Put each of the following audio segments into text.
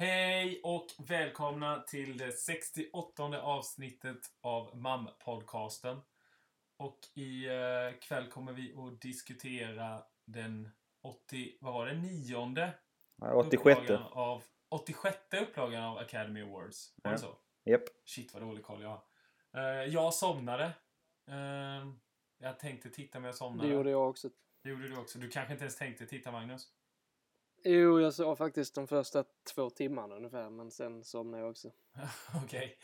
Hej och välkomna till det 68 avsnittet av MAM-podcasten. Och i eh, kväll kommer vi att diskutera den 80, vad var det, nionde Ja, 86. upplagan av 86 upplagan av Academy Awards. Var det Ja. så? Japp. Shit vad dålig koll jag har. Eh, jag somnade. Eh, jag tänkte titta men jag somnade. Det gjorde jag också. Det gjorde du också. Du kanske inte ens tänkte titta Magnus? Jo, jag såg faktiskt de första två timmarna ungefär, men sen somnade jag också. Okej.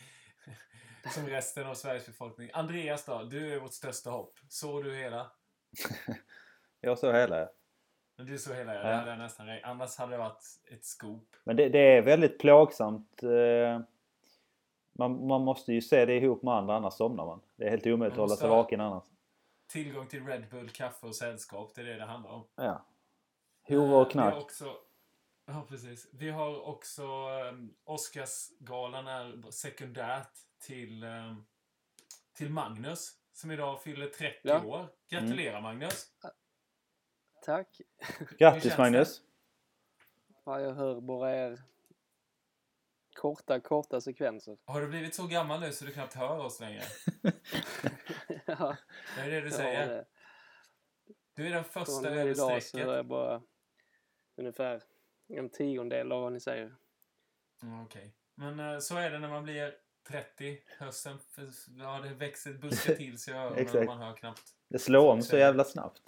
Som resten av Sveriges befolkning. Andreas då? Du är vårt största hopp. Såg du hela? Jag såg hela. Men Du såg hela, ja. Det hade jag nästan räknat. Annars hade det varit ett scoop. Men det, det är väldigt plågsamt. eh, Man, man måste ju se det ihop med andra, annars somnar man. Det är helt omöjligt att hålla sig vaken annars. Tillgång till Red Bull, kaffe och sällskap. Det är det det handlar om. Ja. Horor och Eh, Vi har knark. också, ja, precis. Vi har också um, Oscarsgalan är sekundärt till, um, till Magnus. Som idag fyller 30 Ja. år. Gratulerar Magnus! Tack! Grattis Magnus! Ja, jag hör bara er korta, korta sekvenser. Har du blivit så gammal nu så du knappt hör oss längre? ja, Det är det du säger. det. Du är den Från första och med över idag så strecket. Ungefär en tiondel av vad ni säger. Mm, Okej. Men eh, så är det när man blir 30. Hösten, för, ja det växer, buskar till sig i öronen man hör knappt. Det slår om så jävla snabbt.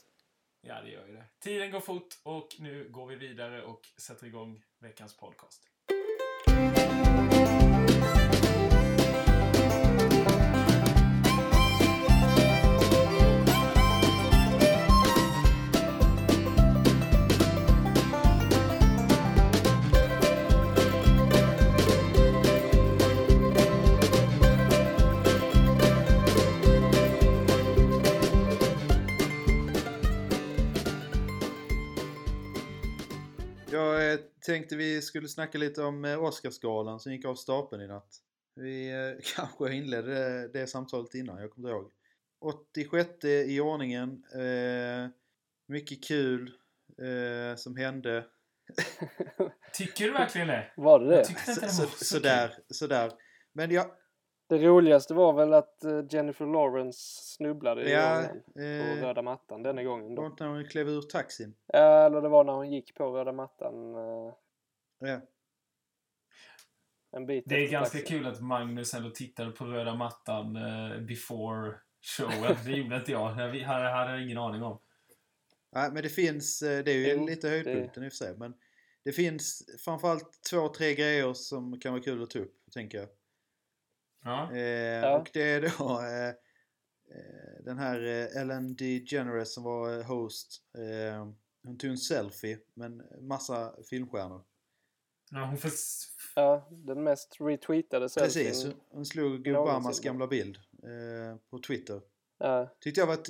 Ja, det gör ju det. Tiden går fort och nu går vi vidare och sätter igång veckans podcast. Tänkte vi skulle snacka lite om eh, Oscarsgalan som gick av stapeln i natt. Vi eh, kanske inledde det, det samtalet innan, jag kommer inte ihåg. 86 i ordningen. Eh, mycket kul eh, som hände. Tycker du verkligen det? Var det det? Jag tyckte inte Så, det så, var så sådär, sådär. Men jag, Det roligaste var väl att eh, Jennifer Lawrence snubblade i ja, gången på eh, röda mattan denna gången. det var Då. inte när hon klev ur taxin. Ja, Eller det var när hon gick på röda mattan eh, Ja. en bit Det är ganska taxin. kul att Magnus ändå tittade på röda mattan eh, before showen. Det gjorde inte jag. Jag vi- hade, hade ingen aning om. Nej, men det finns, eh, det är ju Jo, lite höjdpunkten i och för sig. Men det finns framförallt två, tre grejer som kan vara kul att ta upp, tänker jag. Ja. Eh, Och det är då eh, eh, den här eh, Ellen DeGeneres som var eh, host. Eh, hon tog en selfie med en massa filmstjärnor. ja hon får... Ja, den mest retweetade selfien. Precis, hon- slog. Obamas gamla bild eh, på Twitter. Ja, Tyckte jag var ett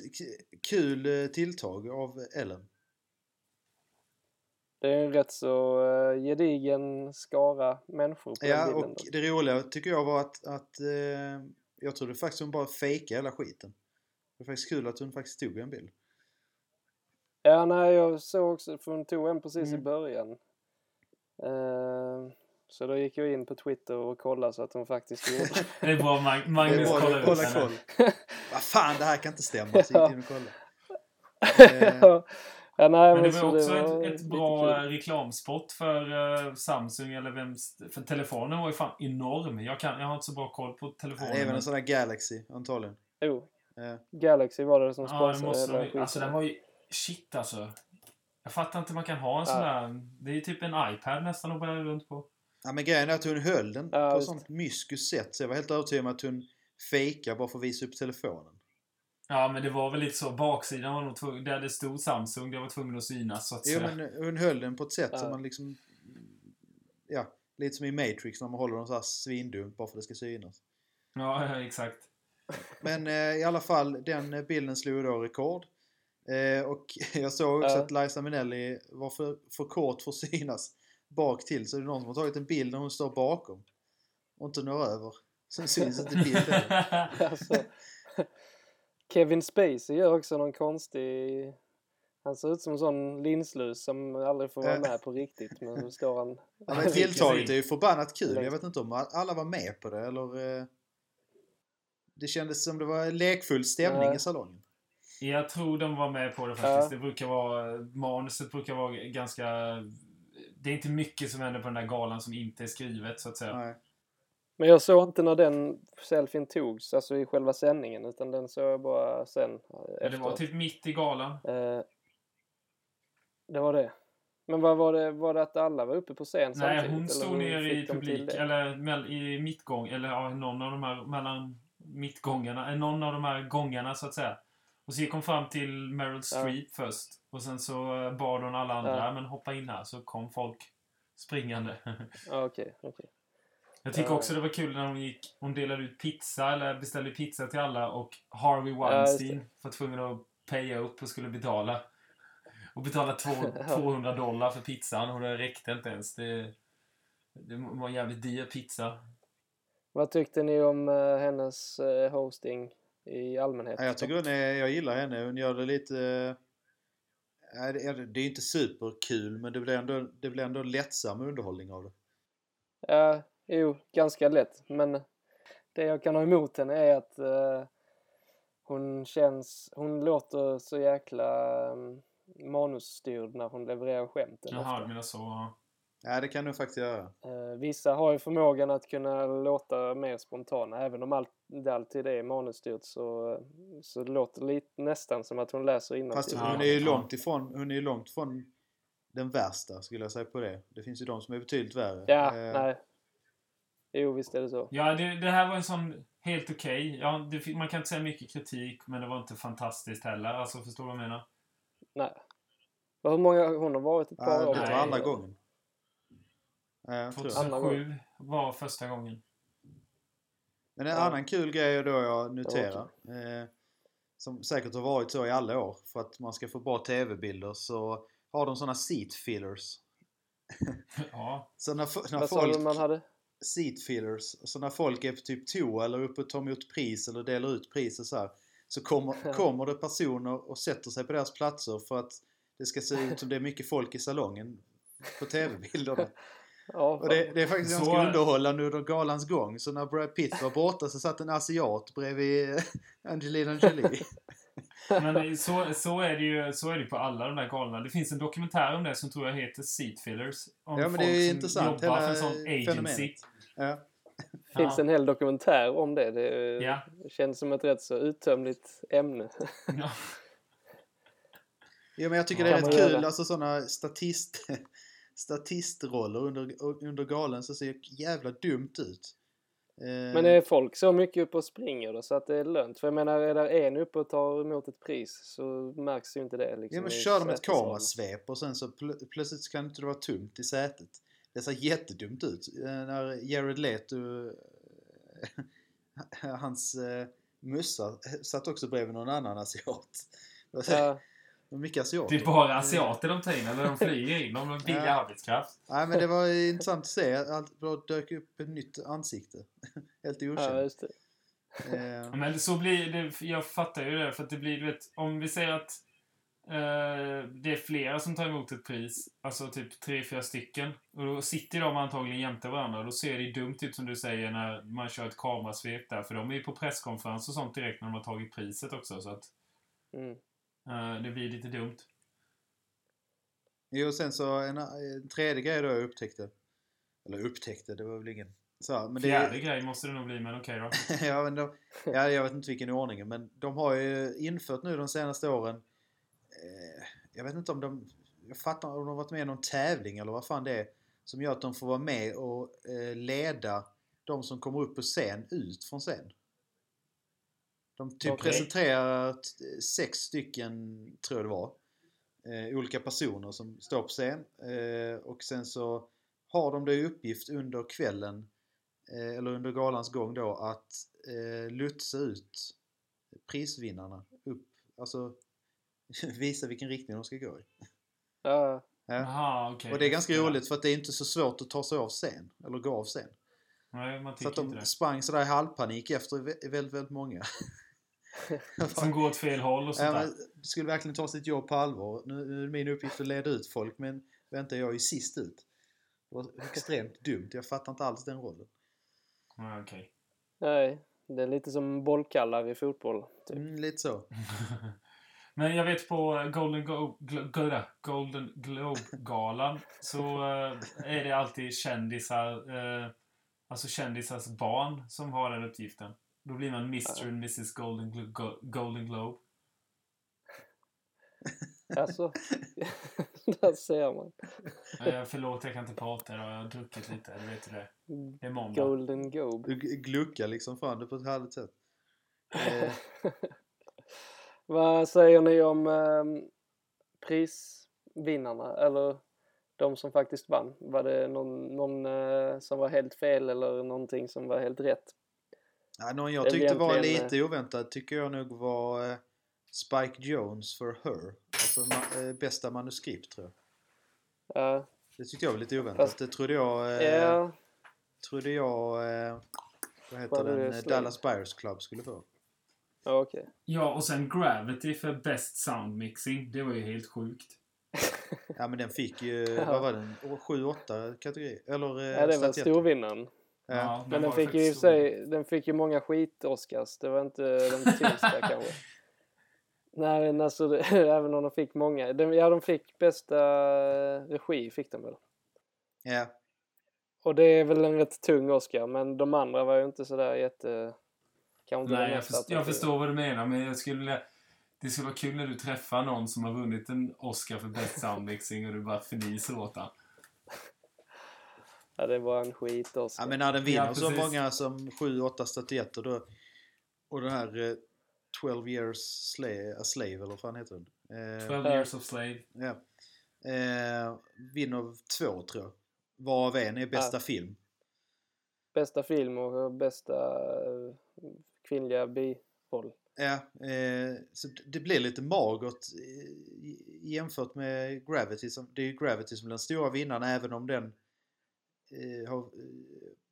kul eh, tilltag av Ellen. Det är en rätt så uh, gedigen skara människor på den Ja, bilden. och då. det roliga tycker jag var att, att eh, jag trodde faktiskt hon bara fejkade hela skiten. Det var faktiskt kul att hon faktiskt tog en bild. Ja, nej, jag såg också, för hon tog en precis i Mm. början. Eh, så då gick jag in på Twitter och kollade så att hon faktiskt gjorde det. Det är bra Mag- Magnus kollar kolla koll. Vad fan, det här kan inte stämma. Så gick jag in och kollade. Eh, ja, nej, Men det var också var ett, ett bra reklamspot för eh, Samsung eller vem... För telefonen var ju fan enorm. Jag, kan, jag har inte så bra koll på telefonen. Även en sån där Galaxy, antagligen. Jo, Eh, Galaxy var det som Ja, det sponsrade måste de, ju- Alltså den var ju... Shit alltså. Jag fattar inte man kan ha en sån Ja. där... Det är ju typ en iPad nästan att bära runt på. Ja, men grejen är att hon höll den Ja, på visst. sånt mystiskt sätt. Så jag var helt övertygad om att hon fejkade bara för att visa upp telefonen. Ja, men det var väl lite så. Baksidan var nog tvungen... Där det stod Samsung, det var tvungen att synas så att Jo, säga. men hon höll den på ett sätt Ja. som man liksom... Ja, lite som i Matrix när man håller den så här svindumt bara för att det ska synas. Ja, ja, exakt. Men eh, i alla fall, den bilden slog då rekord. Eh, och jag såg också Ja. att Liza Minnelli var för, för kort för att synas bak till. Så det är någon som har tagit en bild när hon står bakom. Och inte når över. Sen syns inte bilden. Alltså, Kevin Spacey gör också någon konstig... Han ser ut som en sån linslus som aldrig får vara Ja. med på riktigt. Men så står han... Ja, men tilltaget Precis. är ju förbannat kul. Jag vet inte om alla var med på det eller... eh, Det kändes som det var lekfull stämning Nej. i salongen. Jag tror de var med på det faktiskt. Det brukar vara... Manuset brukar vara ganska... Det är inte mycket som händer på den där galan som inte är skrivet, så att säga. Nej. Men jag såg inte när den selfien togs, alltså i själva sändningen, utan den såg jag bara sen. eh, Ja, det var typ mitt i galan. Eh, det var det. Men vad var det? Var det att alla var uppe på scen Nej, samtidigt? hon eller stod nere i publik, eller i mittgång, eller ja, någon av de här, mellan mittgångarna, eh, någon av de här gångarna så att säga. Och så gick hon fram till Meryl Streep först. Och sen så eh, bad hon alla andra, Ja. men hoppa in här. Så kom folk springande. Ja, okej, okej. Jag tycker också det var kul när hon gick, hon delade ut pizza, eller beställde pizza till alla och Harvey Weinstein var tvungen att paya upp och skulle betala. Och betala två, 200 dollar för pizzan och det räckte inte ens. Det, det var en jävligt dyr pizza. Vad tyckte ni om eh, hennes eh, hosting i allmänhet? Ja, jag tycker hon är, jag gillar henne. Hon gör det lite... eh, Det är, det är inte superkul men det blir ändå, det blir ändå lättsam underhållning av det. Ja, jo, ganska lätt. Men det jag kan ha emot henne är att eh, hon känns... Hon låter så jäkla um, manusstyrd när hon levererar skämten. Jaha, du menar så. ja. Det kan du faktiskt göra. Eh, vissa har ju förmågan att kunna låta mer spontana. Även om allt, det alltid är manusstyrt så, så det låter lite, nästan som att hon läser innantill. Fast hon är ju långt ifrån, hon är ju långt ifrån den värsta skulle jag säga på det. Det finns ju de som är betydligt värre. Ja, Eh, nej. Jo, visst är det så. Ja, det, det här var en sån helt okej. Ja, det fick- man kan inte säga mycket kritik, men det var inte fantastiskt heller. Alltså, förstår du vad jag menar? Nej. Hur många hon har varit ett par Ja, år? det var Nej. andra gången. Ja, jag tror det. Andra 2007 var första gången. Men en Ja. annan kul grej då jag noterar. Eh, som säkert har varit så i alla år. För att man ska få bra tv-bilder så har de såna seat fillers. Ja. Så när, när Vad sa du man hade? Seat fillers. Så när folk är på typ toa eller uppe och tar emot pris eller delar ut pris och så här. Så kommer, kommer det personer och sätter sig på deras platser för att det ska se ut som det är mycket folk i salongen på tv-bilderna. Ja, Och det, det är faktiskt Så- ganska underhållande under galans gång. Så när Brad Pitt var borta så satt en asiat bredvid Angelina Jolie. Men så, så, är det ju, så är det på alla de där galorna. Det finns en dokumentär om det som tror jag heter Seat Fillers. Om Ja, men det folk är intressant, jobbar hela för en sån agency. Ja. finns Ja. en hel dokumentär om det. Det Ja. känns som ett rätt så uttömligt ämne. Ja. ja, men jag tycker Ja, det är rätt kul. göra. Alltså sådana statist, statistroller under, under galen så ser jävla dumt ut. Eh, Men är folk så mycket uppe och springer då så att det är lönt? För jag menar, är där en uppe och tar emot ett pris så märks ju inte det. Liksom, Ja men kör de ett kamerasvep och sen så plö- plötsligt så kan det inte vara tomt i sätet. Det ser jättedumt ut. Eh, När Jared Leto, eh, hans eh, mussa satt också bredvid någon annan asiat. Ja, mycket asiater. Det är bara asiater de tar in, eller de flyger in. De har billig Ja. arbetskraft. Nej men det var intressant att se. Allt bara dök upp ett nytt ansikte. Helt ja, okänt. just det. Eh, Men så blir det, jag fattar ju det, för att det blir, du vet, om vi säger att eh, det är flera som tar emot ett pris, alltså typ tre, fyra stycken, och då sitter de antagligen jämte varandra, då ser det dumt ut som du säger när man kör ett kamerasvep där, för de är ju på presskonferens och sånt direkt när de har tagit priset också, så att Mm. Eh, det blir lite dumt. Jo, sen så en, en tredje grej då jag upptäckte. Eller upptäckte, det var väl ingen... Så, men det, Fjärde grej måste det nog bli, men okej då. ja, men de, ja, jag vet inte vilken i ordningen, men de har ju infört nu de senaste åren eh, Jag vet inte om de... Jag fattar om de har varit med i någon tävling eller vad fan det är som gör att de får vara med och eh, leda de som kommer upp på scen ut från scen. De typ Okej. presenterar sex stycken, tror jag det var, eh, olika personer som står på scen eh, och sen så har de det i uppgift under kvällen eh, eller under galans gång då att eh, lotsa ut prisvinnarna upp, alltså visa vilken riktning de ska gå i. Ja, Ja. Jaha, okej. Och det är ganska Ja. roligt för att det är inte så svårt att ta sig av scen, eller gå av scen. Nej, man Så att inte de det. sprang sådär i halvpanik efter vä- väldigt, väldigt många. Som går åt fel håll och Ja, sånt där. men, skulle verkligen ta sitt jobb på allvar. Nu, nu är min uppgift att leda ut folk men vänta jag är ju sist ut. Det var extremt dumt. Jag fattar inte alls den rollen. Ja, okej. Nej, det är lite som bollkallar i fotboll. Typ. Mm, lite så. Men jag vet på Golden, Go Glo Glo Golden Globe-galan så eh, är det alltid kändisar, eh, alltså kändisars barn som har den uppgiften. Då blir man Mr and Mrs Golden, Glo Go Golden Globe. Alltså, där ser man. Eh, förlåt, jag kan inte prata idag. Jag har druckit lite. Du vet det. Det är måndag. Golden Globe. Du gluckar liksom fram det på ett härligt sätt. Eh, Vad säger ni om ehm, prisvinnarna? Eller de som faktiskt vann? Var det någon, någon eh, som var helt fel eller någonting som var helt rätt? Ja, någon jag tyckte var lite oväntad tycker jag nog var eh, Spike Jones för Her. Alltså ma- eh, bästa manuskript tror jag. Ja, Det tyckte jag var lite oväntat. Fast- Det trodde jag... Eh, ja, Trodde jag... Eh, vad heter den? Eh? Dallas Buyers Club skulle få. ja okej. Ja, och sen Gravity för Best Sound Mixing. Det var ju helt sjukt. Ja men den fick ju, Ja. vad var den? 7-8 kategori? Eller eh, Ja, det var storvinnaren. Ja. Men den fick ju i sig, den fick ju många skit-Oscars. Det var inte de tyngsta kanske. Nej, men alltså även om de fick många. De, ja, de fick bästa eh, regi fick de väl. ja. Och det är väl en rätt tung Oscar, men de andra var ju inte sådär jätte... Inte Nej, jag, först, jag förstår vad du menar, men jag skulle... Det skulle vara kul när du träffar någon som har vunnit en Oscar för Best Sound Mixing och du bara fnyser åt den. Ja, det var en skit-Oscar. ja men när den vinner Ja, så många som 7-8 statyetter då och den här eh, 12 years slave, a slave eller vad fan heter den? Eh, 12 years of slave. ja. eh, vinner två tror jag. Varav en är bästa Ja. film. Bästa film och bästa eh, kvinnliga biroll. Ja, eh, så det blir lite magert eh, jämfört med Gravity. Som, det är ju Gravity som är den stora vinnaren även om den eh, har,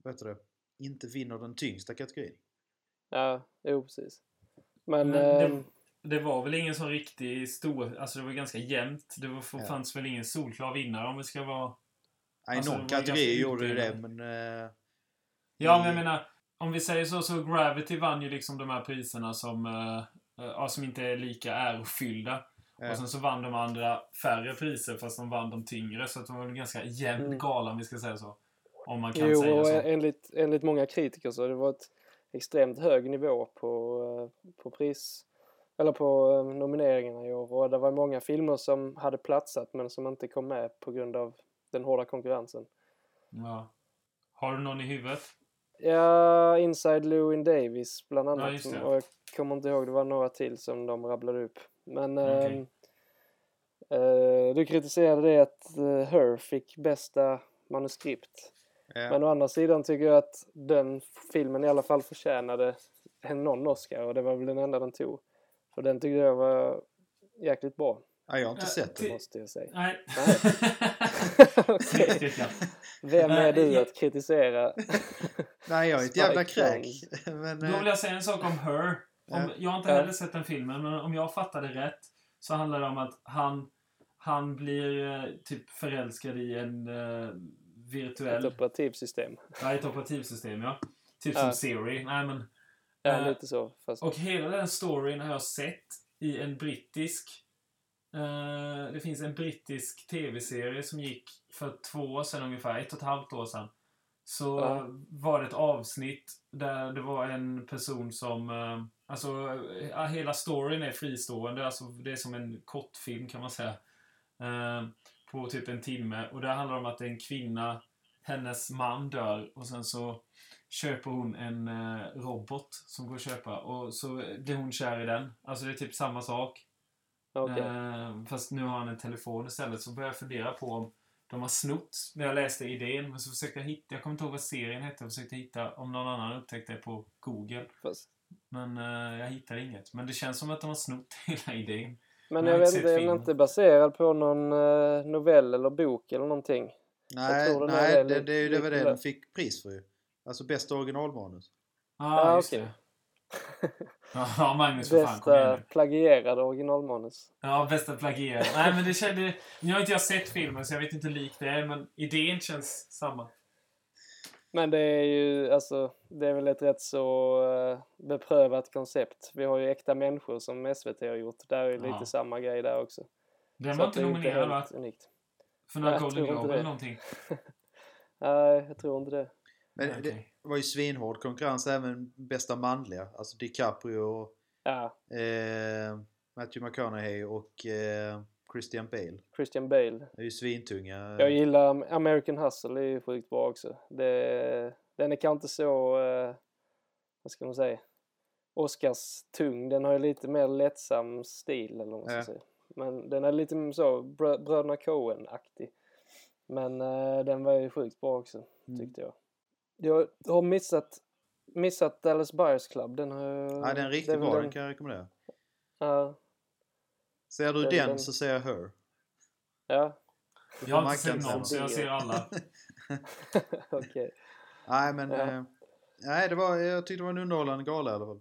vad heter det, inte vinner den tyngsta kategorin. Ja, jo precis. Men... Men det- ehm, Det var väl ingen sån riktig stor... Alltså det var ganska jämnt. Det var, Ja. fanns väl ingen solklar vinnare om vi ska vara... Nej, Alltså, någon kategori gjorde ju det men... Eh, Ja, men jag menar... Om vi säger så, så Gravity vann ju liksom de här priserna som, eh, eh, ja, som inte är lika ärofyllda. eh, Och sen så vann de andra färre priser fast de vann de tyngre. Så att det var en ganska jämn Mm. gala om vi ska säga så. Om man kan Jo, säga så. enligt, enligt många kritiker så det var ett extremt hög nivå på, eh, på pris eller på eh, nomineringarna i år och det var många filmer som hade platsat men som inte kom med på grund av den hårda konkurrensen. Ja. Har du någon i huvudet? Ja, Inside Llewyn Davis bland Ja, annat det. och jag kommer inte ihåg, det var några till som de rabblade upp. Men Okej. ehm, eh, du kritiserade det att eh, Her fick bästa manuskript. Ja. Men å andra sidan tycker jag att den filmen i alla fall förtjänade en någon Oscar och det var väl den enda den tog. För den tyckte jag var jäkligt bra, ja, jag har inte sett det. måste jag säga. Nej. Rickard. Vem är Nej, du att kritisera? Nej, jag är ett jävla kräk. Men, Då eh, vill jag säga en sak om Her. Om, Ja. Jag har inte heller sett den filmen, men om jag fattade rätt så handlar det om att han, han blir eh, typ förälskad i en eh, Ett virtuell... operativsystem. Ja, ett operativsystem, ja. Typ Ja. som Siri. Nej, men... Ja, Eh, lite så. Fast, Och hela den storyn har jag sett i en brittisk... Eh, det finns en brittisk tv-serie som gick för två år sedan ungefär, ett och ett halvt år sedan. Så Ja. var det ett avsnitt där det var en person som... Eh, alltså, eh, hela storyn är fristående. Alltså, det är som en kortfilm kan man säga. Eh, på typ en timme. Och det handlar om att en kvinna, hennes man dör och sen så köper hon en eh, robot som går att köpa och så blir hon kär i den. Alltså det är typ samma sak. okej. Eh, fast nu har han en telefon istället. Så börjar jag fundera på om de har snott. När jag läste idén. Men så försökte jag hitta. Jag kommer inte ihåg vad serien hette. Jag försökte hitta om någon annan upptäckte det på Google. Fast, Men eh, jag hittade inget. Men det känns som att de har snott hela idén. Men Jag vet inte är den filmen. inte baserad på någon eh, novell eller bok eller någonting? nej, nej är det, det är ju det var det den fick pris för ju. Alltså bästa originalmanus. Ah, Ja, just okej. det. Ja, Magnus för fan, kom Bästa plagierade originalmanus. Ja, bästa plagierad. Nej, men det kände... Nu har inte jag sett filmen, så jag vet inte hur lik det är, men idén känns samma. Men det är ju alltså, det är väl ett rätt så eh, beprövat koncept. Vi har ju Äkta människor som SVT har gjort. Där är ju lite samma grej där också. Den var inte det är nominerad, va? unikt. För några Golden Globe eller någonting. Nej, jag tror inte det. Men Nej, det var ju svinhård konkurrens även bästa manliga. Alltså DiCaprio och Ja, eh, Matthew McConaughey och eh, Christian Bale. Christian Bale. Det är ju svintunga. Jag gillar American Hustle, det är ju sjukt bra också. Det, den är kanske inte så, eh, vad ska man säga, Oscars tung. Den har ju lite mer lättsam stil eller vad man ska Ja. säga. Men den är lite så Brö- Bröderna Coen-aktig. Men eh, den var ju sjukt bra också, Mm. tyckte jag. Jag har missat, missat Dallas Buyers Club. Den har. Ja, den är riktigt väl bra. den- Den kan jag rekommendera. Ja, Ser du den, den- så ser jag Her. ja. Jag har inte sett sen. någon, så jag ser alla. okej. Nej, men... Ja. Eh, nej, det var, jag tyckte det var en underhållande gala i alla fall.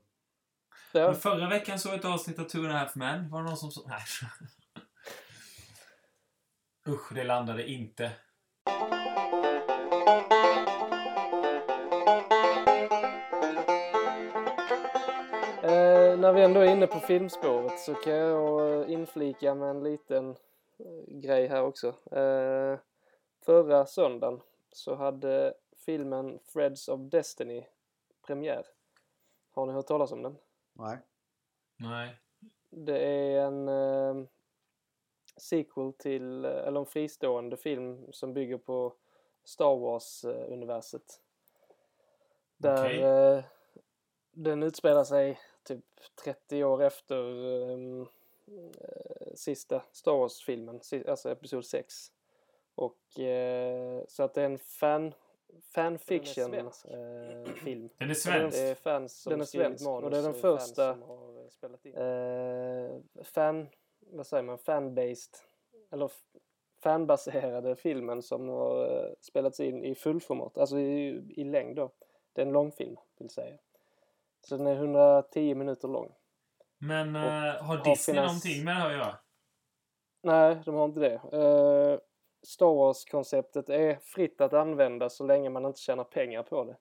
Ja. Men förra veckan såg jag ett avsnitt av Two and a Half Men. Var det någon som så... Nej. Usch, det landade inte. När vi ändå är inne på filmspåret så kan jag inflika med en liten eh, grej här också. Eh, förra söndagen så hade filmen Threads of Destiny premiär. Har ni hört talas om den? Nej. Nej. Det är en eh, sequel till, eh, eller en fristående film som bygger på Star Wars-universet. Där Okej. eh, den utspelar sig typ 30 år efter eh, sista Star Wars-filmen, alltså Episod 6. Och eh, så att det är en fan, fanfiction eh, film. Den är Det svensk. är fans som den är svensk och det är den första eh, fan, vad säger man, fan-based eller fanbaserade filmen som har eh, spelats in i fullformat, alltså i, i längd då. Det är en långfilm vill säga. Så den är 110 minuter lång. Men eh, har har Disney finans- någonting med det här att göra? Nej, de har inte det. Eh, Star Wars-konceptet är fritt att använda så länge man inte tjänar pengar på det.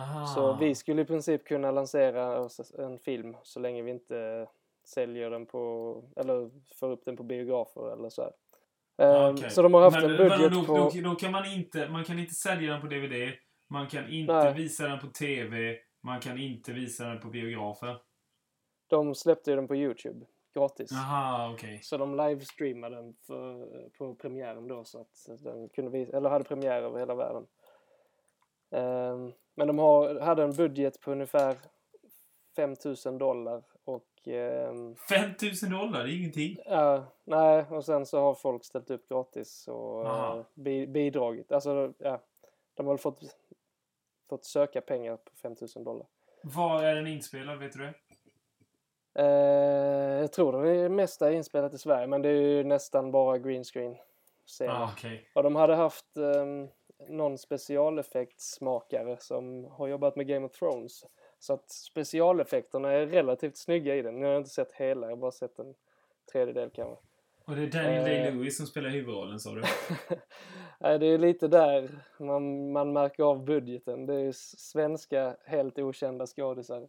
Aha. Så vi skulle i princip kunna lansera en film så länge vi inte säljer den på, eller får upp den på biografer eller så. Ah, Ehm, okej. Så de har haft Men, en budget på... då, då, då kan man inte, man kan inte sälja den på DVD, man kan inte Nej. visa den på TV, man kan inte visa den på biografer. De släppte ju den på Youtube gratis. Aha, okej. Så de livestreamade den för, på premiären då så att den kunde visa, eller hade premiär över hela världen. Ehm, men de har, hade en budget på ungefär 5000 dollar och ehm, 5000 dollar, det är ingenting. Ja, nej, och sen så har folk ställt upp gratis och eh, bi bidragit. Alltså, ja, de har fått, fått söka pengar på 5000 dollar. Var är den inspelad, vet du det? Eh, jag tror det är mesta är inspelat i Sverige, men det är ju nästan bara green screen. Ah, okej. Och de hade haft um, någon specialeffektsmakare som har jobbat med Game of Thrones. Så att specialeffekterna är relativt snygga i den. Nu har jag inte sett hela, jag har bara sett en tredjedel kanske. Och det är Daniel Eh. Day-Lewis som spelar huvudrollen, sa du? Nej, det är lite där man, man märker av budgeten. Det är svenska, helt okända skådisar.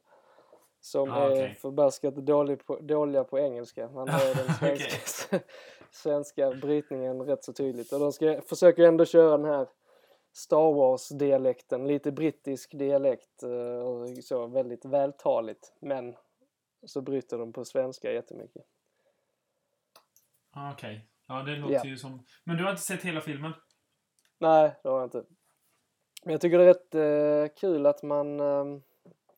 Som Ah, är okej. förbaskat dålig på, dåliga på engelska. Man hör den svenska, svenska brytningen rätt så tydligt. Och de ska, försöker ändå köra den här Star Wars-dialekten. Lite brittisk dialekt eh, och så väldigt vältaligt. Men så bryter de på svenska jättemycket. Ah, okej. Ja, det låter Ja. ju som... Men du har inte sett hela filmen? Nej, det har jag inte. Men jag tycker det är rätt eh, kul att man eh,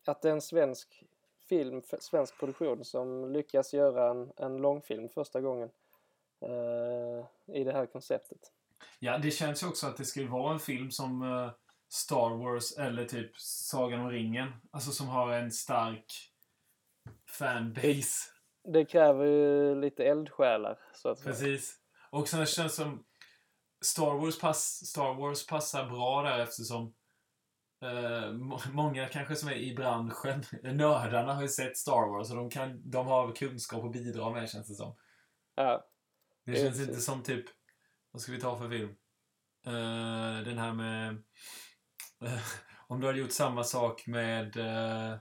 att det är en svensk film, svensk produktion som lyckas göra en, en långfilm första gången eh, i det här konceptet. Ja, det känns ju också att det ska vara en film som eh, Star Wars eller typ Sagan om ringen. Alltså som har en stark fanbase. Det kräver ju lite eldsjälar så att. Precis. Och sen känns det som Star Wars, pass, Star Wars passar bra där eftersom eh, må- många kanske som är i branschen, nördarna har ju sett Star Wars och de, kan, de har kunskap att bidra med känns det som. Ja, Det känns inte som typ, vad ska vi ta för film? Eh, den här med, om du hade gjort samma sak med eh,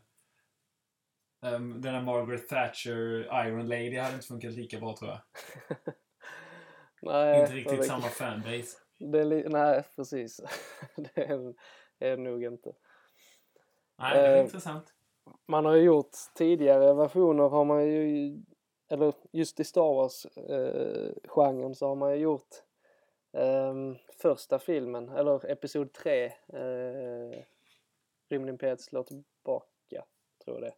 ehm, den här Margaret Thatcher Iron Lady hade inte funkat lika bra tror jag. nej. inte riktigt det- samma fanbase. Det nej, precis. det är, är nog inte. Nej, det är Eh, intressant. Man har ju gjort tidigare versioner har man ju, eller just i Star Wars-genren så har man ju gjort ehm, första filmen, eller Episod 3, uh, Rymdimperiet slår tillbaka, tror jag det.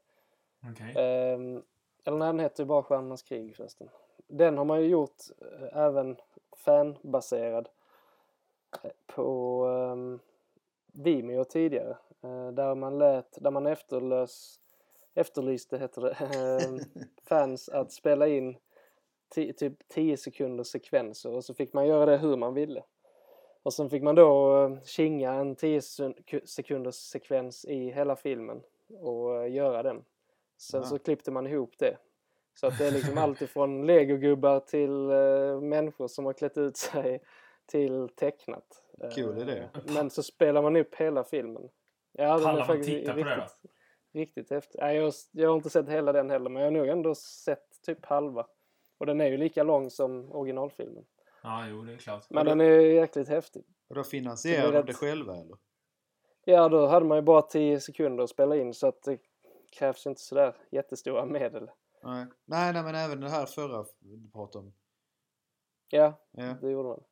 Okej. Ehm, eller nej, den heter ju bara Stjärnornas krig förresten. Den har man ju gjort eh, även fanbaserad eh, på um, Vimeo tidigare. eh, där man lät, där man efterlös, efterlyste, heter det, ehm, fans att spela in typ 10 sekunders sekvenser och så fick man göra det hur man ville. Och sen fick man då kinga en 10 sek- sekunders sekvens i hela filmen och göra den. Sen Ah. så klippte man ihop det. Så att det är liksom allt ifrån legogubbar till eh, människor som har klätt ut sig till tecknat. Kul Eh, idé. Men så spelar man upp hela filmen. Ja, Pallar man faktiskt titta på det då? riktigt, riktigt häftig. Nej, jag, har- jag har inte sett hela den heller men jag har nog ändå sett typ halva. Och den är ju lika lång som originalfilmen. Ja, jo, det är klart. Men då- den är ju jäkligt häftig. Och då finansierar de det själva eller? Ja, då hade man ju bara 10 sekunder att spela in så att det krävs inte sådär jättestora medel. Nej. nej, nej men även det här förra du pratade om. Ja, Ja. det gjorde man.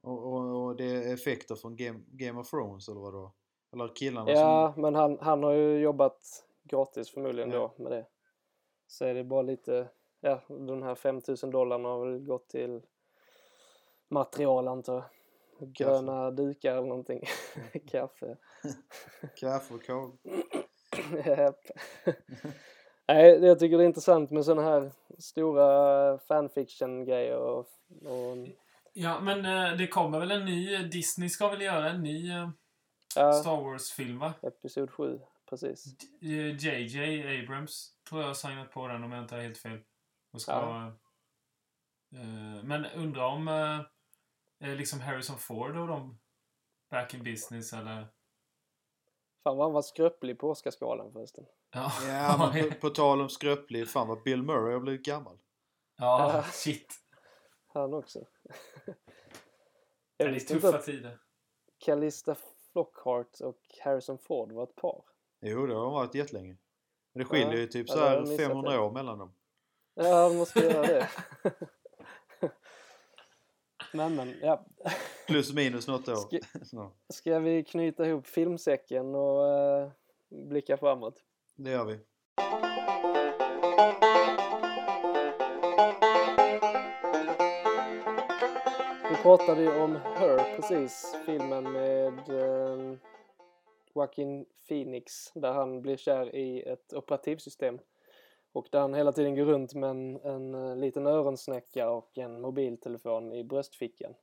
Och, och, och det är effekter från Game, Game of Thrones eller vad då? Eller killarna Ja, men han, han har ju jobbat gratis förmodligen Ja. då med det. Så är det bara lite, ja, de här 5000 dollarna har väl gått till material antar jag. Gröna dukar eller någonting. Kaffe. som... Kaffe och kol. Japp. Nej, jag tycker det är intressant med sådana här stora fanfiction-grejer och, och Ja, men eh, det kommer väl en ny... Disney ska väl göra en ny eh, ja, Star Wars-film, va? Episod 7, precis. JJ Abrams tror jag har signat på den om jag inte har helt fel. Och ska, Ja. eh, men undrar om eh, liksom Harrison Ford och de back in business eller? Fan vad han var skröplig på Oscarsgalan förresten. Ja, Ja, men på, på tal om skröplig. Fan vad Bill Murray har blivit gammal. ja shit. Han också. Det jag är visste inte tuffa tider. Calista Flockhart och Harrison Ford var ett par. Jo, det har de varit jättelänge. Men det skiljer Ja, ju typ så här jag missat 500 det. år mellan dem. Ja, de måste göra det. men men, ja. Plus minus något år. Ska, ska vi knyta ihop filmsäcken och eh, blicka framåt? det gör vi. Vi pratade ju om Her precis, filmen med eh, Joaquin Phoenix där han blir kär i ett operativsystem. Och där han hela tiden går runt med en, en eh, liten öronsnäcka och en mobiltelefon i bröstfickan.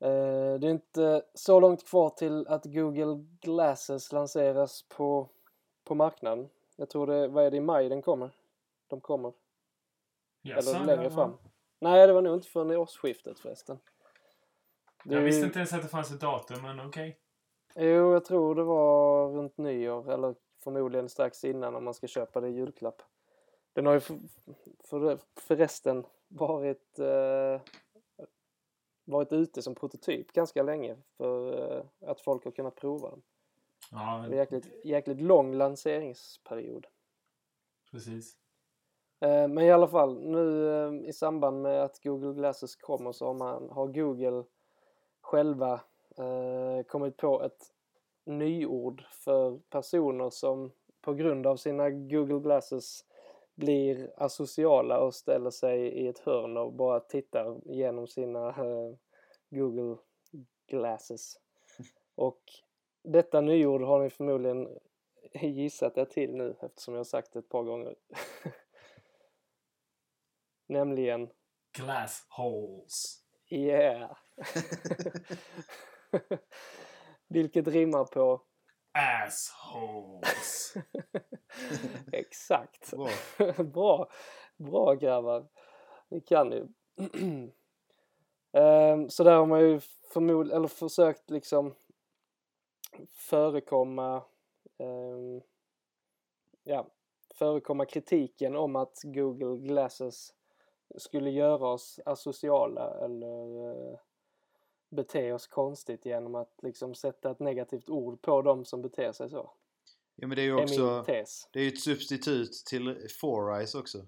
Eh, det är inte så långt kvar till att Google Glasses lanseras på, på marknaden. Jag tror det, vad är det, i maj den kommer? De kommer. Jaså, Eller längre var- fram. Nej, det var nog inte förrän i årsskiftet förresten. Det Jag visste inte ens att det fanns ett datum, men okej. Jo, jag tror det var runt nyår eller förmodligen strax innan om man ska köpa det i julklapp. Den har ju för, för, förresten varit, eh, varit ute som prototyp ganska länge för eh, att folk har kunnat prova den. Ja, Det är jäkligt, jäkligt lång lanseringsperiod. precis. Eh, Men i alla fall, nu eh, i samband med att Google Glasses kommer så har, man, har Google själva eh, kommit på ett nyord för personer som på grund av sina Google Glasses blir asociala och ställer sig i ett hörn och bara tittar genom sina eh, Google Glasses. Och detta nyord har ni förmodligen gissat er till nu eftersom jag har sagt det ett par gånger. Nämligen Glass holes. Yeah! Vilket rimmar på assholes. Exakt. Bra. bra. Bra grabbar. Ni kan ju. Ehm, så där har man ju förmod eller försökt liksom förekomma ehm, ja, förekomma kritiken om att Google Glasses skulle göra oss asociala eller eh, bete oss konstigt genom att liksom sätta ett negativt ord på dem som beter sig så. Ja men det är ju Det är min också... tes. Det är ju ett substitut till Four Eyes också.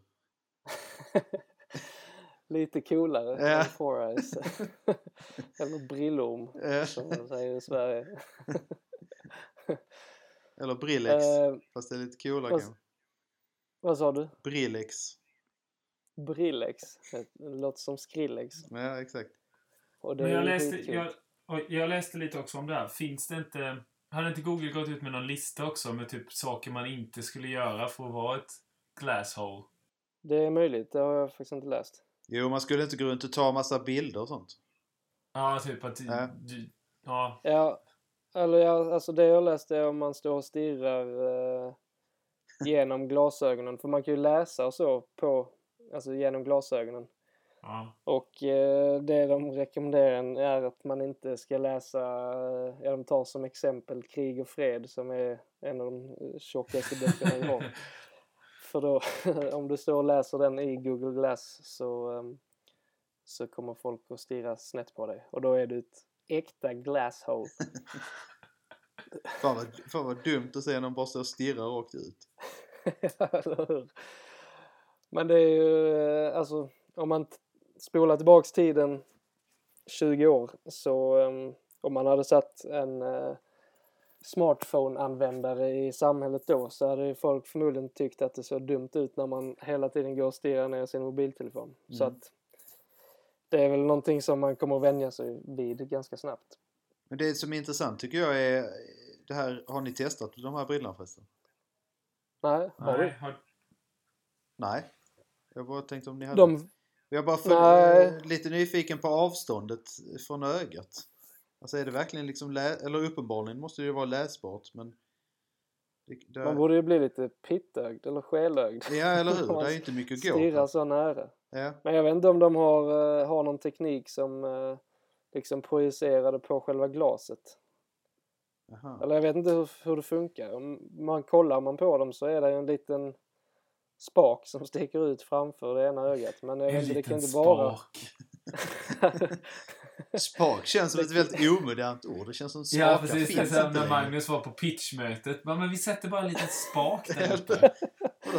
Lite coolare Ja. än Four Eyes. eller brillorm Eh, som man säger i Sverige. Eller Brillex. Eh, Fast det är lite coolare kanske. vad sa du? Brillex. Brillex. Det låter som Skrillex. Ja exakt. Och det Men är jag ju läste, jag, jag läste lite också om det här. Finns det inte... Hade inte Google gått ut med någon lista också med typ saker man inte skulle göra för att vara ett glasshole? Det är möjligt, det har jag faktiskt inte läst. Jo man skulle inte gå runt och ta massa bilder och sånt. Ja, typ att... Ja. Du, ja. Ja, eller ja, alltså det jag läste är om man står och stirrar eh, genom glasögonen. För man kan ju läsa och så på, alltså genom glasögonen. Ja. Och eh, det de rekommenderar är att man inte ska läsa, eh, ja de tar som exempel Krig och fred som är en av de eh, tjockaste böckerna vi har. För då, om du står och läser den i Google Glass så, ehm, så kommer folk att stirra snett på dig. Och då är du ett äkta glasshole. Fan vad, fan vad dumt att se någon bara stå och stirra rakt ut. Eller hur? Men det är ju, eh, alltså om man spolar tillbaks tiden 20 år så um, om man hade satt en uh, smartphone-användare i samhället då så hade ju folk förmodligen tyckt att det såg dumt ut när man hela tiden går och stirrar ner sin mobiltelefon. Så Mm. att det är väl någonting som man kommer att vänja sig vid ganska snabbt. Men det som är intressant tycker jag är det här, har ni testat de här brillorna förresten? Nej, har Nej, du? har, Nej. Jag bara tänkte om ni hade. De, Jag bara för, lite nyfiken på avståndet från ögat. Alltså är det verkligen liksom, lä- eller uppenbarligen måste det ju vara läsbart men... Det, det, man borde ju bli lite pittögd eller skelögd. Ja eller hur, det är ju inte mycket att gå Stirrar så nära. Ja. Men jag vet inte om de har, eh, har någon teknik som eh, liksom projicerade på själva glaset. Jaha. Eller jag vet inte hur, hur det funkar. Om man kollar man på dem så är det en liten spak som sticker ut framför det ena ögat. Men jag en vet det kan inte bara... spak. Spak känns som ett väldigt omodernt ord. Det känns som spakar Ja, precis. Finns som inte när. Magnus var på pitchmötet. Ja, men vi sätter bara en liten spak där uppe.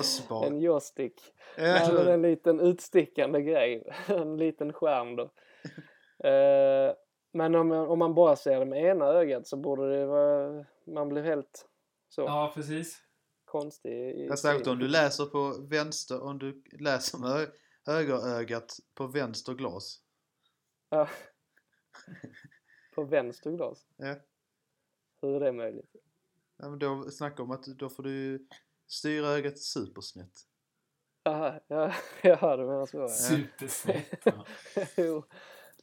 Spak? en joystick. Eller men en liten utstickande grej. en liten skärm då. Eh, men om, om man bara ser det med ena ögat så borde det vara... Man blir helt så Ja, precis. Konstig sagt synen. om du läser på vänster, om du läser med hö- högerögat på vänster glas. Ja. På vänster glas? Ja. Hur är det möjligt? Ja, men då snackar om att då får du styra ögat supersnett. Jaha, ja, ja, du menar så. Ja. Supersnett. Ja. jo,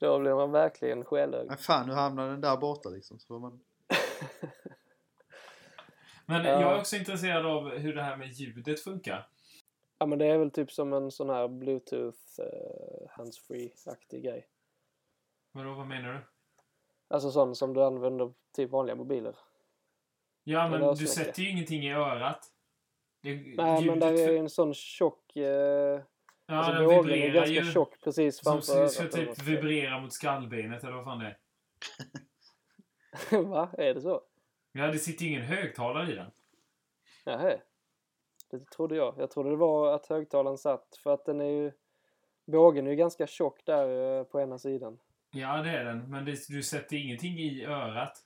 då blir man verkligen skelögd. Men fan, nu hamnar den där borta liksom. Så får man... Men Ja. jag är också intresserad av hur det här med ljudet funkar. Ja, men det är väl typ som en sån här bluetooth uh, handsfree-aktig grej. Vadå, vad menar du? Alltså sån som du använder till vanliga mobiler. Ja, men du sätter ju ingenting i örat. Det, Nej, men där är ju en sån tjock... Uh, Ja, alltså den bågen är vibrerar ganska ju. tjock precis Som framför ska, örat. typ vibrera mot skallbenet eller vad fan det är. Va? Är det så? Ja, det sitter ju ingen högtalare i den. Nähä. Det trodde jag. Jag trodde det var att högtalaren satt för att den är ju... Bågen är ju ganska tjock där eh, på ena sidan. Ja, det är den. Men det, du sätter ingenting i örat.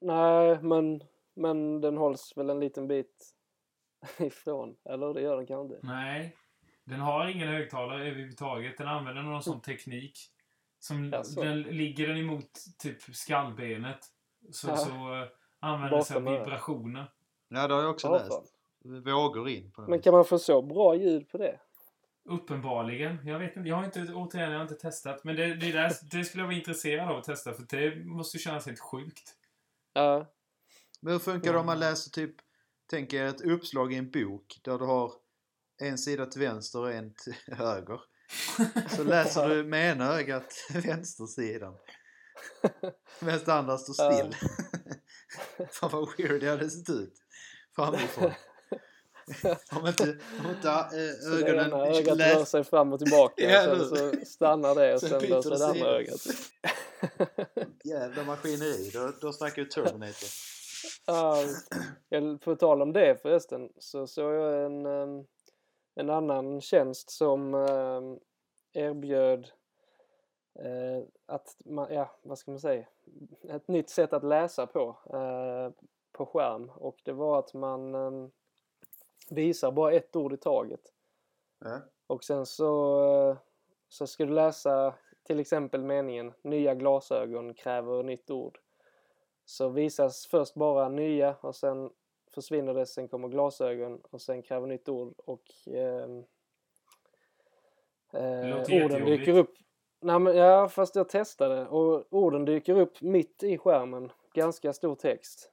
Nej, men, men den hålls väl en liten bit ifrån. Eller det gör den kanske inte. Nej. Den har ingen högtalare överhuvudtaget. Den använder någon sån teknik. Som Jaså? den, ligger den emot typ skallbenet. Så, Ja. så eh, använder sig av vibrationer. Ja, det har jag också Ja, läst. Vågor in på den. Men kan man få så bra ljud på det? Uppenbarligen. Jag vet inte. Jag har inte, återigen, jag har inte testat. Men det, det, där, det skulle jag vara intresserad av att testa. För det måste ju kännas helt sjukt. Ja. Men hur funkar det om man läser typ, tänker ett uppslag i en bok där du har en sida till vänster och en till höger. Så läser du med ena ögat vänstersidan. Medan det andra står still. Fan vad weird det hade sett ut. Framifrån. Om inte, om inte äh, Så det ena ögonen ögat läs- rör sig fram och tillbaka Ja, och sen så stannar det och Sen rör sig det andra ögat. Jävla maskineri. Då, då snackar vi Terminator. Jag- på tal om det förresten så såg jag en, em, en annan tjänst som em, erbjöd eh, att man, ja vad ska man säga, ett nytt sätt att läsa på eh, på skärm och det var att man em, visar bara ett ord i taget Ja. och sen så, eh, så ska du läsa till exempel meningen nya glasögon kräver nytt ord. Så visas först bara nya och sen försvinner det, sen kommer glasögon och sen kräver nytt ord och ehm, eh, låter orden dyker upp. Nej men ja, fast jag testade och orden dyker upp mitt i skärmen, ganska stor text.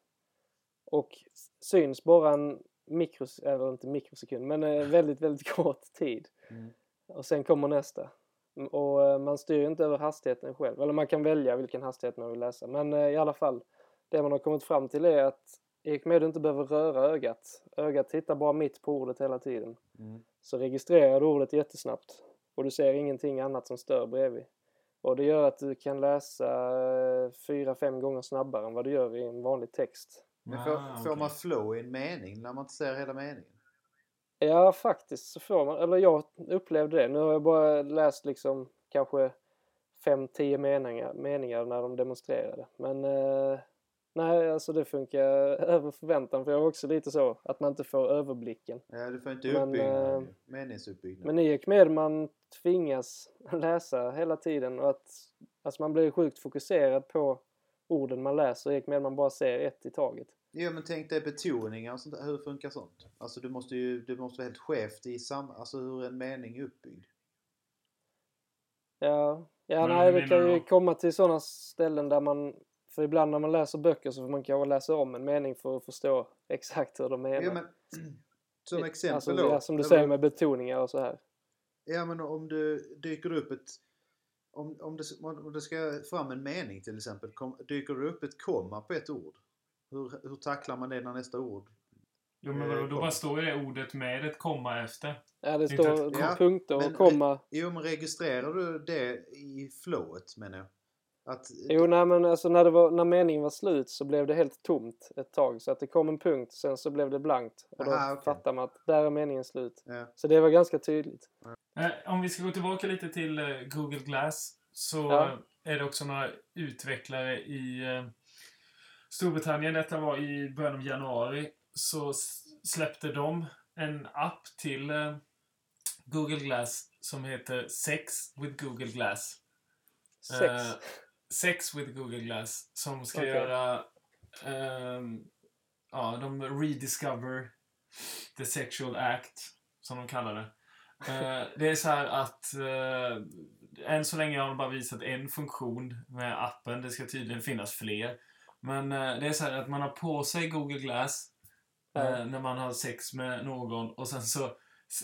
Och syns bara en mikros, eller inte mikrosekund, men eh, väldigt, väldigt kort tid. Mm. Och sen kommer nästa. Mm, Och eh, man styr inte över hastigheten själv. Eller man kan välja vilken hastighet man vill läsa. Men eh, i alla fall, det man har kommit fram till är att i och med att du inte behöver röra ögat. Ögat tittar bara mitt på ordet hela tiden. Mm. Så registrerar du ordet jättesnabbt. Och du ser ingenting annat som stör bredvid. Och det gör att du kan läsa eh, fyra, fem gånger snabbare än vad du gör i en vanlig text. Men får, Ah, får man flow i en mening när man inte ser hela meningen? Ja, faktiskt så får man, eller jag upplevde det. Nu har jag bara läst liksom kanske fem, tio meningar, meningar när de demonstrerade. Men eh, nej, alltså det funkar över förväntan för jag var också lite så att man inte får överblicken. Ja, du får inte Men, uppbyggnad. eh, meningsuppbyggnad. Men i och med man tvingas läsa hela tiden och att alltså man blir sjukt fokuserad på orden man läser i och med man bara ser ett i taget. Jo men tänk dig betoningar och sånt där. Hur funkar sånt? Alltså du måste ju du måste vara helt skevt i sam... Alltså hur en mening är uppbyggd. Ja, ja Men nej det kan ju komma till sådana ställen där man för ibland när man läser böcker så får man kanske läsa om en mening för att förstå exakt hur de menar. Jo men som exempel alltså, då. ja, som du säger med betoningar och så här. Ja men om du dyker upp ett... Om, om, det, om det ska fram en mening till exempel. Kom, dyker det upp ett komma på ett ord? Hur, hur tacklar man det när nästa ord... Jo, men vadå, då bara står ju det ordet med ett komma efter. Ja, det står ett- Ja, punkter men- och komma. Jo men registrerar du det i flowet menar jag? Att, Jo, nej men alltså när, det var, när meningen var slut så blev det helt tomt ett tag. Så att det kom en punkt, sen så blev det blankt. Och då Aha, okej. fattar man att där är meningen slut. ja. Så det var ganska tydligt. Eh, Om vi ska gå tillbaka lite till eh, Google Glass så Ja. är det också några utvecklare i eh, Storbritannien. Detta var i början av januari. Så släppte de en app till eh, Google Glass som heter Sex with Google Glass. Sex. Sex with Google Glass. Som ska Okej. göra... ehm, ja, de rediscover the sexual act, som de kallar det. Eh, det är så här att eh, än så länge har de bara visat en funktion med appen. Det ska tydligen finnas fler. Men eh, det är så här att man har på sig Google Glass eh, när man har sex med någon och sen så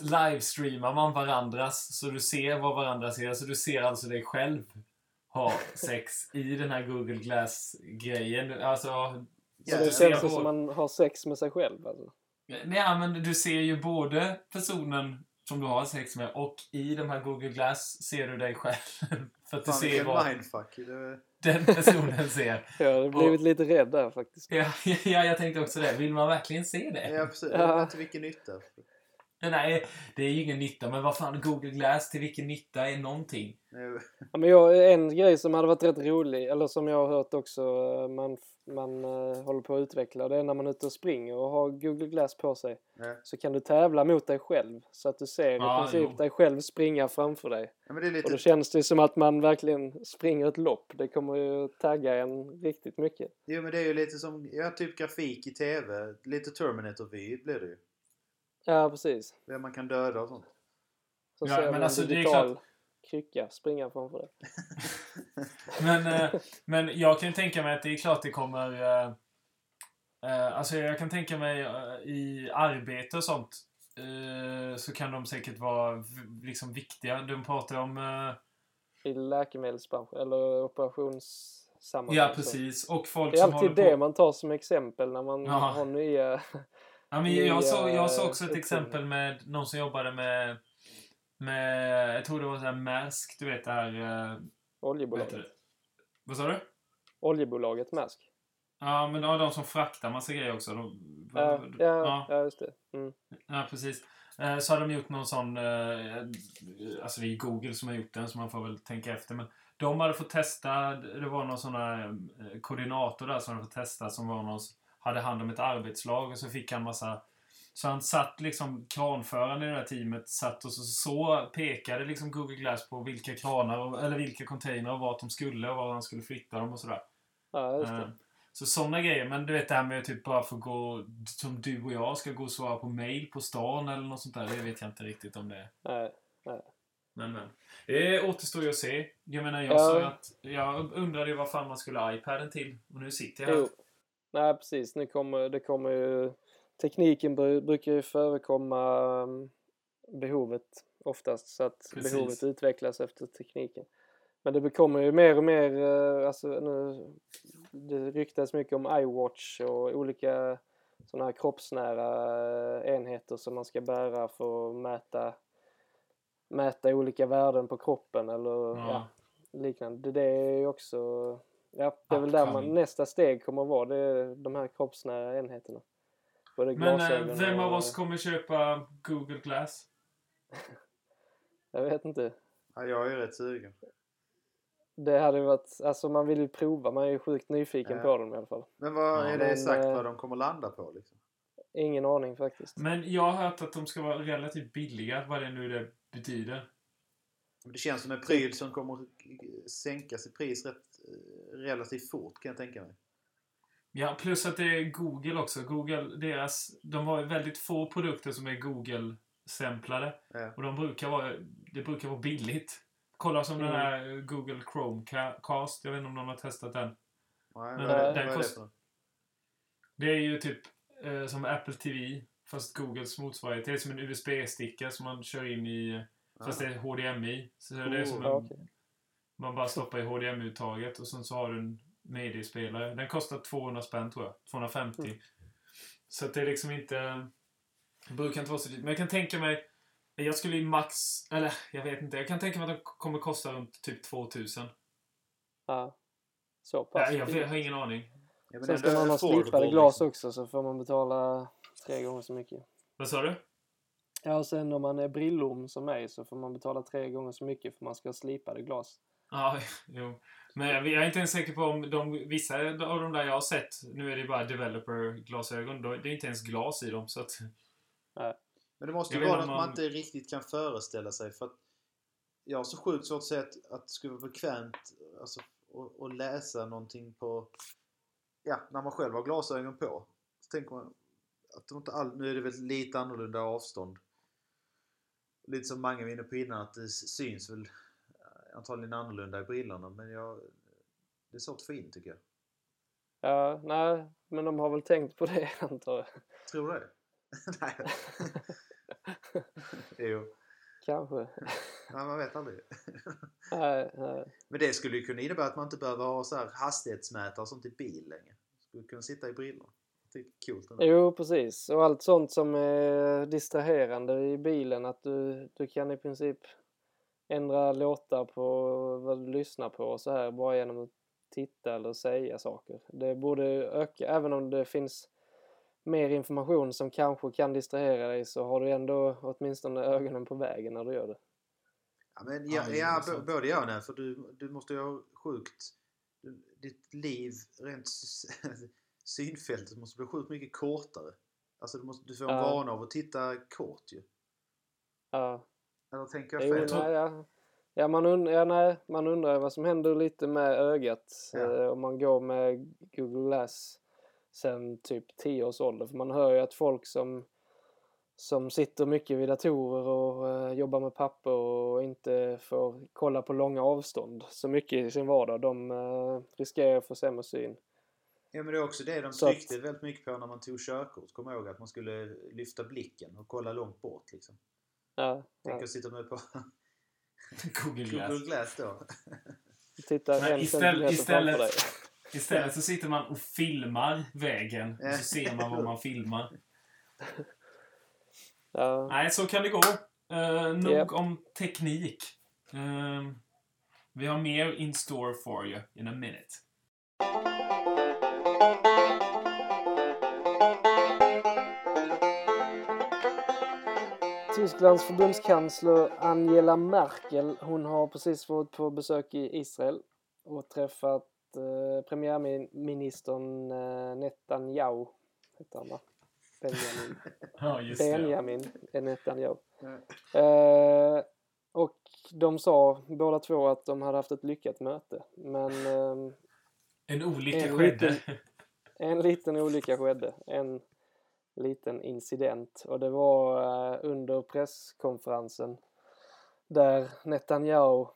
livestreamar man varandras så du ser vad varandra ser. Så du ser alltså dig själv ha sex i den här Google Glass-grejen. Alltså, Så Ja, det känns ser som man har sex med sig själv alltså. Nej, men du ser ju både personen som du har sex med och i de här Google Glass ser du dig själv. För att du Fan ser vilken vad mindfuck. Det, den personen ser. Jag har blivit lite rädd där faktiskt. Ja, ja, jag tänkte också det. Vill man verkligen se det? ja precis. Ja. Jag vet inte vilken nytta. Nej, det är ju ingen nytta. Men vad fan, Google Glass, till vilken nytta är någonting? Ja, men jag, en grej som hade varit rätt rolig, eller som jag har hört också eh, man, man eh, håller på att utveckla, det är när man är ute och springer och har Google Glass på sig. Ja. Så kan du tävla mot dig själv. Så att du ser Ja, i princip jo. dig själv springa framför dig. Ja, men det är Och lite... då känns det som att man verkligen springer ett lopp. Det kommer ju tagga en riktigt mycket. Jo men det är ju lite som, ja typ grafik i TV. Lite Terminator-vy blir det ju. Ja, precis. Där man kan döda och sånt. Så Ja, ser men du en alltså, det är digital klart- krycka springa framför dig. Men, eh, men jag kan ju tänka mig att det är klart det kommer... Eh, Eh, alltså jag kan tänka mig eh, i arbete och sånt eh, så kan de säkert vara liksom viktiga. De pratar om... Eh, I läkemedelsbranschen eller operationssammanhang. ja, precis. Och folk Det är alltid det på... man tar som exempel när man Ja. har nya... Ja, men jag, såg, jag såg också ett exempel med någon som jobbade med... med jag tror det var så här Maersk, du vet det här... Eh, Oljebolaget. det? Vad sa du? Oljebolaget Maersk. Ja, men ja, de som fraktar massa grejer också. De, Ja, ja, ja. ja, just det. Mm. Ja, precis. Eh, Så har de gjort någon sån... eh, Alltså det är Google som har gjort den, så man får väl tänka efter. Men de hade fått testa... Det var någon sån eh, koordinator där som hade fått testa som var någon, hade hand om ett arbetslag och så fick han massa... Så han satt liksom, kranföraren i det här teamet satt och så, så pekade liksom Google Glass på vilka kranar, och, eller vilka containrar och vart de skulle och var han skulle flytta dem och sådär. Ja, just det. Så sådana grejer. Men du vet det här med att typ bara få gå, som du och jag, ska gå och svara på mail på stan eller något sånt där. Det vet jag inte riktigt om det är. Nej. Men men. Det återstår ju att se. Jag menar, jag Ja. sa ju att jag undrade ju vad fan man skulle ha iPaden till. Och nu sitter jag här. Jo. Nej, precis. Nu kommer, det kommer ju... Tekniken bru- brukar ju förekomma um, behovet oftast. Så att Precis. behovet utvecklas efter tekniken. Men det kommer ju mer och mer... eh, Alltså, nu, det ryktas mycket om iWatch och olika sådana här kroppsnära eh, enheter som man ska bära för att mäta, mäta olika värden på kroppen eller ja. Ja. liknande. Det är ju också... Ja, det är väl där man, nästa steg kommer att vara. Det är de här kroppsnära enheterna. Både Men eh, vem av oss kommer köpa Google Glass? Jag vet inte. Ja, jag är rätt sugen. Det hade ju varit... Alltså man vill ju prova. Man är ju sjukt nyfiken Ja. på dem i alla fall. Men vad Ja, är det men, sagt eh, vad de kommer landa på liksom? Ingen aning faktiskt. Men jag har hört att de ska vara relativt billiga, vad det nu det betyder. Det känns som en pryl som kommer sänkas i pris rätt, relativt fort kan jag tänka mig. Ja, plus att det är Google också. Google, deras... De har ju väldigt få produkter som är Google-stämplade. Ja. Och de brukar vara... Det brukar vara billigt. Kolla som den Mm. här Google Chromecast. Jag vet inte om någon har testat den. Nej, Men är- den det kost- något? Det är ju typ eh, som Apple TV. Fast Googles motsvarighet. Det är som en USB-sticka som man kör in i... Fast det är HDMI. Så det är Oh. som Ja, en. Man bara stoppar i HDMI-uttaget och sen så har du en mediespelare. Den kostar 200 spänn tror jag. 250. Mm. Så att det är liksom inte... Det brukar inte vara så dyrt. Men jag kan tänka mig... Jag skulle ju max... Eller jag vet inte. Jag kan tänka mig att de kommer kosta runt typ 2000. Ja. Så pass. Nej, jag, vet- jag har ingen aning. Ja, men Sen ska man ha slipade glas liksom. också så får man betala tre gånger så mycket. Vad sa du? Ja, och sen om man är brillorm som mig så får man betala tre gånger så mycket för man ska ha slipade glas. Ja, jo. Men jag, jag är inte ens säker på om de, vissa av de där jag har sett, nu är det bara developer-glasögon, det är inte ens glas i dem. Så att, Men det måste ju vara något man man- inte riktigt kan föreställa sig. För att jag har så sjukt svårt att säga att, att det skulle vara bekvämt alltså, att, att läsa någonting på... Ja, när man själv har glasögon på. Så tänker man att det inte all, Nu är det väl lite annorlunda avstånd. Lite som många var inne på innan att det syns väl antagligen annorlunda i brillorna. Men jag, det är svårt att få in tycker jag. Ja, nej, men de har väl tänkt på det antar jag. Tror du det? Nej. jo. Kanske. Nej, man vet aldrig. Nej, nej. Men det skulle ju kunna innebära att man inte behöver ha så här hastighetsmätare och sånt i bil längre. Skulle kunna sitta i brillorna. Det är coolt ändå. Jo, precis. Och allt sånt som är distraherande i bilen, att du, du kan i princip ändra låtar på vad du lyssnar på och så här bara genom att titta eller säga saker. Det borde öka, även om det finns mer information som kanske kan distrahera dig så har du ändå åtminstone ögonen på vägen när du gör det. Ja, men Ja, ja, ja, både ja och nej. För du, du måste ju ha sjukt... Du, ditt liv, rent synfältet måste bli sjukt mycket kortare. Alltså du, måste, du får en Ja. vana av att titta kort ju. Ja, Eller tänker jag jo, fel? tror- nej, ja. Ja, man, und- ja, nej, man undrar vad som händer lite med ögat Ja. eh, om man går med Google Glass sen typ 10 års ålder. För man hör ju att folk som, som sitter mycket vid datorer och eh, jobbar med papper och inte får kolla på långa avstånd så mycket i sin vardag, de eh, riskerar att få sämre syn. Ja men det är också det de Så att- tryckte väldigt mycket på när man tog körkort. Kom ihåg att man skulle lyfta blicken och kolla långt bort liksom. Ja, Tänk ja. att sitta med på Google Glass. Google Glass då. Titta Nej, en istället- istället- dig. Istället så sitter man och filmar vägen och så ser man vad man filmar. Ja, Nej, så kan det gå. Uh, nog Japp. om teknik. Eh, vi har mer in store for you in a minute. Tysklands förbundskansler Angela Merkel, hon har precis varit på besök i Israel och träffat eh, premiärministern eh, Netanyahu. Heter han va? Benjamin. Ja, just. Benjamin Netanyahu. Ja. Eh, och de sa båda två att de hade haft ett lyckat möte. Men ehm, En olycka En skedde. liten- en liten olycka skedde. En liten incident. Och det var eh, under presskonferensen där Netanyahu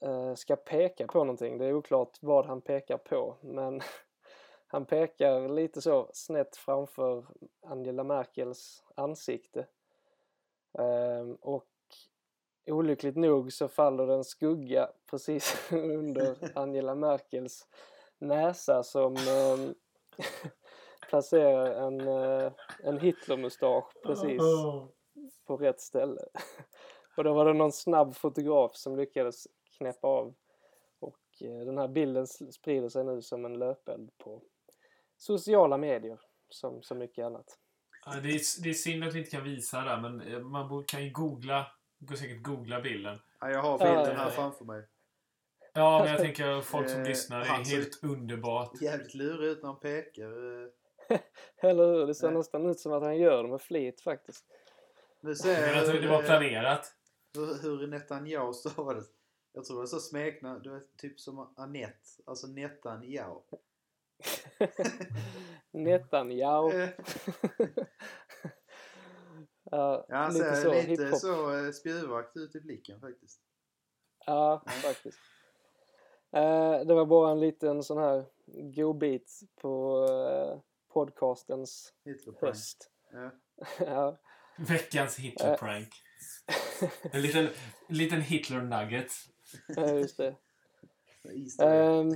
eh, ska peka på någonting. Det är oklart vad han pekar på. Men han pekar lite så snett framför Angela Merkels ansikte. Ehm, och olyckligt nog så faller en skugga precis under Angela Merkels näsa som placerar en, eh, en Hitlermustasch precis Oh. på rätt ställe. Och då var det någon snabb fotograf som lyckades knäppa av. Och eh, den här bilden sprider sig nu som en löpeld på sociala medier. Som så mycket annat. Ja, det, är, det är synd att vi inte kan visa det, men eh, man kan ju googla. Går säkert googla bilden. Ja, jag har bilden här framför mig. Ja, men jag tänker folk som lyssnar, det är helt underbart. Jävligt lurig ut när han pekar. Eller hur? Det ser Nej. nästan ut som att han gör det med flit faktiskt. Nu ser Men jag jag tror det var planerat. hur, hur Netanyahu stavades. Jag tror det var så smeknamn, du vet, typ som Anette. Alltså Netanyahu. Netanyahu. Eh, ja, Ja, han lite ser så. lite så eh, spjuvakt ut i blicken faktiskt. Ja, faktiskt. Eh, det var bara en liten sån här godbit på podcastens Hitlerprank. höst. Ja. ja. Veckans Hitler-prank. En liten, en liten Hitler-nugget. ja, just det. Ehm,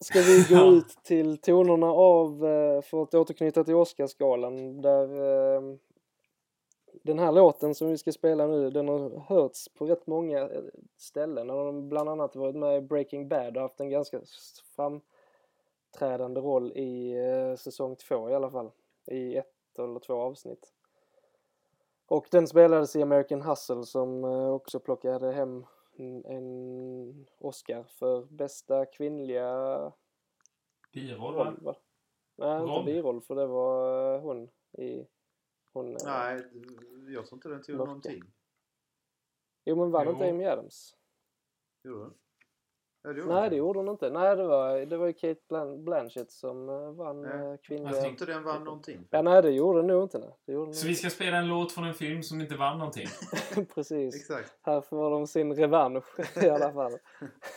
ska vi gå ut till tonerna av, eh, för att återknyta till Oscarsgalan, där ehm, den här låten som vi ska spela nu, den har hörts på rätt många eh, ställen. Den har bland annat varit med i Breaking Bad och haft en ganska s- framträdande roll i eh, säsong två i alla fall. I ett eller två avsnitt. Och den spelades i American Hustle som eh, också plockade hem en- en Oscar för bästa kvinnliga Biroll, va? roll va? Nej, inte Roll? biroll för det var eh, hon i... Hon, eh, Nej, jag tror inte den tog Mörka. någonting. Jo men vann inte Amy Adams? Gjorde den? Ja, det Nej det gjorde hon inte. Nej det var, det var ju Kate Blan- Blanchett som eh, vann Ja. eh, Jag kvinnliga... tror inte den vann någonting. Ja nej det gjorde den nog inte. Nej. Det gjorde Så vi ska spela en låt från en film som inte vann någonting. Precis. Exakt. Här får de sin revansch i alla fall.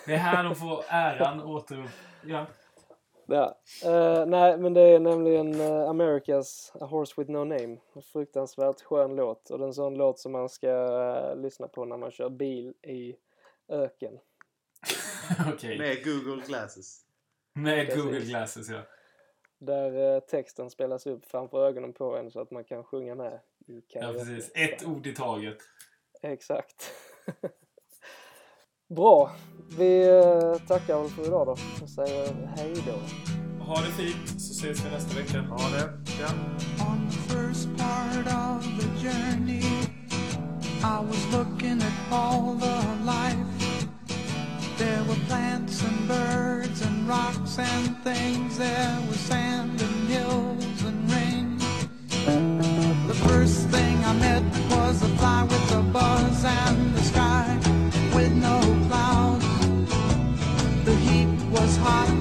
Det är här de får äran åter... Ja. Ja. Eh, nej, men det är nämligen uh, Americas A Horse With No Name. En fruktansvärt skön låt. Och det är en sån låt som man ska eh, lyssna på när man kör bil i öken. Okej. Med Google Glasses. Med Precis. Google Glasses, ja. Där eh, texten spelas upp framför ögonen på en så att man kan sjunga med i Ja, precis. Ett ord i taget. Exakt. Bra. Vi eh, tackar väl för idag då och säger hej då. Ha det fint, så ses vi nästa vecka. Ja, det. Ja. On the first part of the journey, I was looking at all the life. There were plants and birds and rocks and things. There was sand and hills and rain. The first thing I met was a fly with a buzz and the sky with no clouds. The heat was hot.